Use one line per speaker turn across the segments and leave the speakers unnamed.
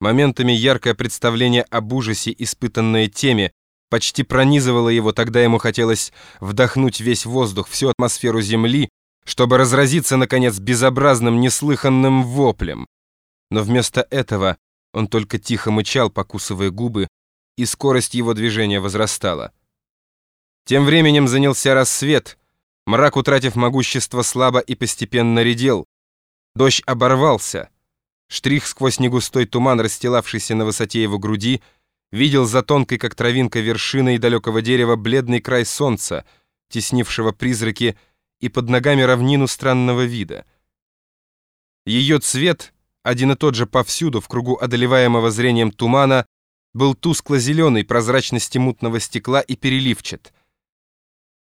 Моментами яркое представление об ужасе, испытанное теми, почти пронизывало его, тогда ему хотелось вдохнуть весь воздух, всю атмосферу Земли, чтобы разразиться, наконец, безобразным, неслыханным воплем. Но вместо этого он только тихо мычал, покусывая губы, и скорость его движения возрастала. Тем временем занялся рассвет, мрак, утратив могущество, слабо и постепенно редел. Дождь оборвался — Штрих сквозь негустой туман, расстилавшийся на высоте его груди, видел за тонкой, как травинка, вершиной далекого дерева бледный край солнца, теснившего призраки, и под ногами равнину странного вида. Ее цвет, один и тот же повсюду, в кругу одолеваемого зрением тумана, был тускло-зеленый, прозрачности мутного стекла и переливчат.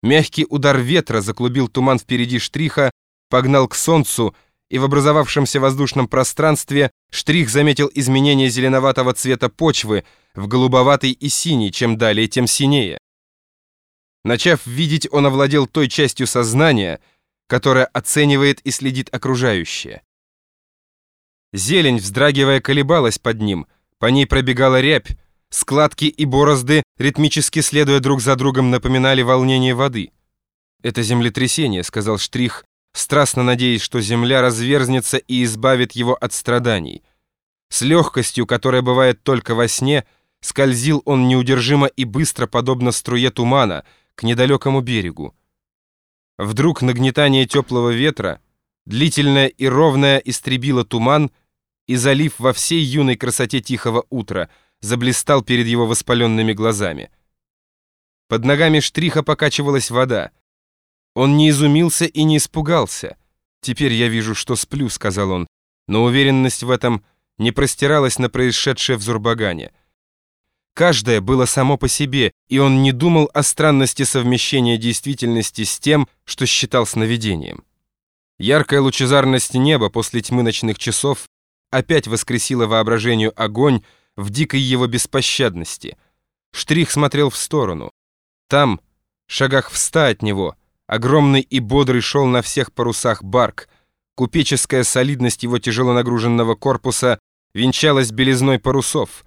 Мягкий удар ветра заклубил туман впереди штриха, погнал к солнцу — и в образовавшемся воздушном пространстве штрих заметил изменение зеленоватого цвета почвы в голубоватый и синий, чем далее, тем синее. Начав видеть, он овладел той частью сознания, которая оценивает и следит окружающее. Зелень, вздрагивая, колебалась под ним, по ней пробегала рябь, складки и борозды, ритмически следуя друг за другом, напоминали волнение воды. «Это землетрясение», — сказал Штрих, страстно надеясь, что земля разверзнется и избавит его от страданий. С легкостью, которая бывает только во сне, скользил он неудержимо и быстро, подобно струе тумана, к недалекому берегу. Вдруг нагнетание теплого ветра, длительное и ровное, истребило туман, и залив во всей юной красоте тихого утра заблистал перед его воспаленными глазами. Под ногами штриха покачивалась вода. Он не изумился и не испугался. «Теперь я вижу, что сплю», — сказал он, но уверенность в этом не простиралась на происшедшее в Зурбагане. Каждое было само по себе, и он не думал о странности совмещения действительности с тем, что считал сновидением. Яркая лучезарность неба после тьмы ночных часов опять воскресила воображению огонь в дикой его беспощадности. Штрих смотрел в сторону. Там, шагах в ста от него, Огромный и бодрый шел на всех парусах барк. Купеческая солидность его тяжело нагруженного корпуса венчалась белизной парусов.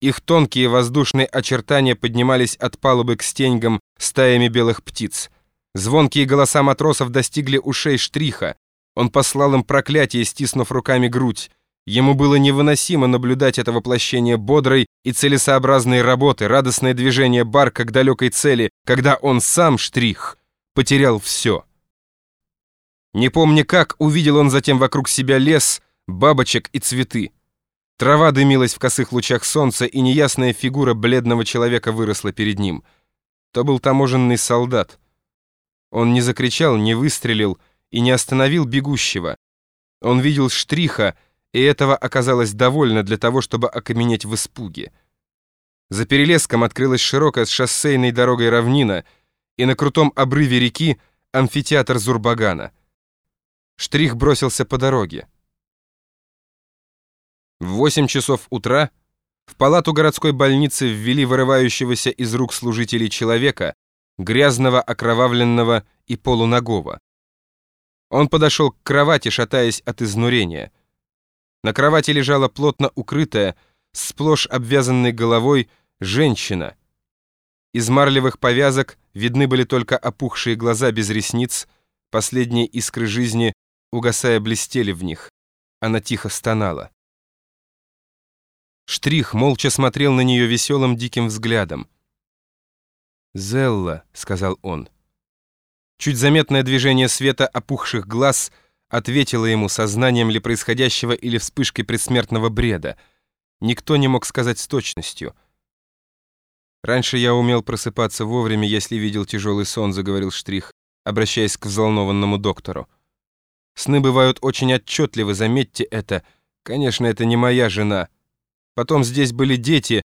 Их тонкие воздушные очертания поднимались от палубы к стеньгам стаями белых птиц. Звонкие голоса матросов достигли ушей штриха. Он послал им проклятие, стиснув руками грудь. Ему было невыносимо наблюдать это воплощение бодрой и целесообразной работы, радостное движение барка к далекой цели, когда он сам, штрих, потерял все. Не помня как, увидел он затем вокруг себя лес, бабочек и цветы. Трава дымилась в косых лучах солнца, и неясная фигура бледного человека выросла перед ним. То был таможенный солдат. Он не закричал, не выстрелил и не остановил бегущего. Он видел штриха, и этого оказалось довольно для того, чтобы окаменеть в испуге. За перелеском открылась широкая с шоссейной дорогой равнина — и на крутом обрыве реки амфитеатр Зурбагана. Штрих бросился по дороге. В 8 часов утра в палату городской больницы ввели вырывающегося из рук служителей человека, грязного, окровавленного и полуногого. Он подошел к кровати, шатаясь от изнурения. На кровати лежала плотно укрытая, сплошь обвязанной головой, женщина — из марлевых повязок видны были только опухшие глаза без ресниц, последние искры жизни, угасая, блестели в них. Она тихо стонала. Штрих молча смотрел на нее веселым диким взглядом. «Зелла», — сказал он. Чуть заметное движение света опухших глаз ответило ему сознанием ли происходящего или вспышкой предсмертного бреда. Никто не мог сказать с точностью — «Раньше я умел просыпаться вовремя, если видел тяжелый сон», — заговорил Штрих, обращаясь к взволнованному доктору. «Сны бывают очень отчетливы, заметьте это. Конечно, это не моя жена. Потом здесь были дети,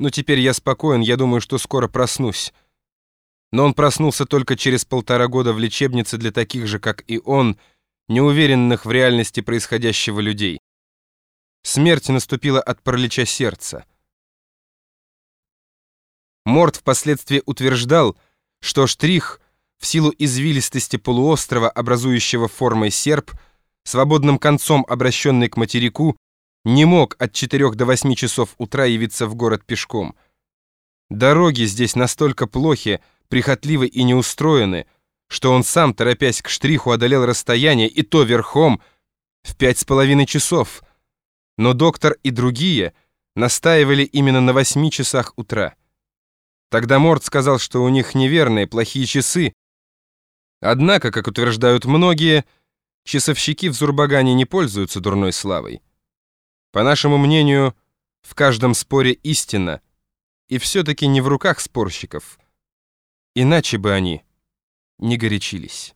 но теперь я спокоен, я думаю, что скоро проснусь». Но он проснулся только через полтора года в лечебнице для таких же, как и он, неуверенных в реальности происходящего людей. Смерть наступила от паралича сердца. Морд впоследствии утверждал, что штрих в силу извилистости полуострова, образующего формой серп, свободным концом обращенный к материку, не мог от 4 до 8 часов утра явиться в город пешком. Дороги здесь настолько плохи, прихотливы и неустроены, что он сам, торопясь к штриху, одолел расстояние, и то верхом, в пять с половиной часов. Но доктор и другие настаивали именно на восьми часах утра. Тогда Морд сказал, что у них неверные, плохие часы. Однако, как утверждают многие, часовщики в Зурбагане не пользуются дурной славой. По нашему мнению, в каждом споре истина, и все-таки не в руках спорщиков. Иначе бы они не горячились.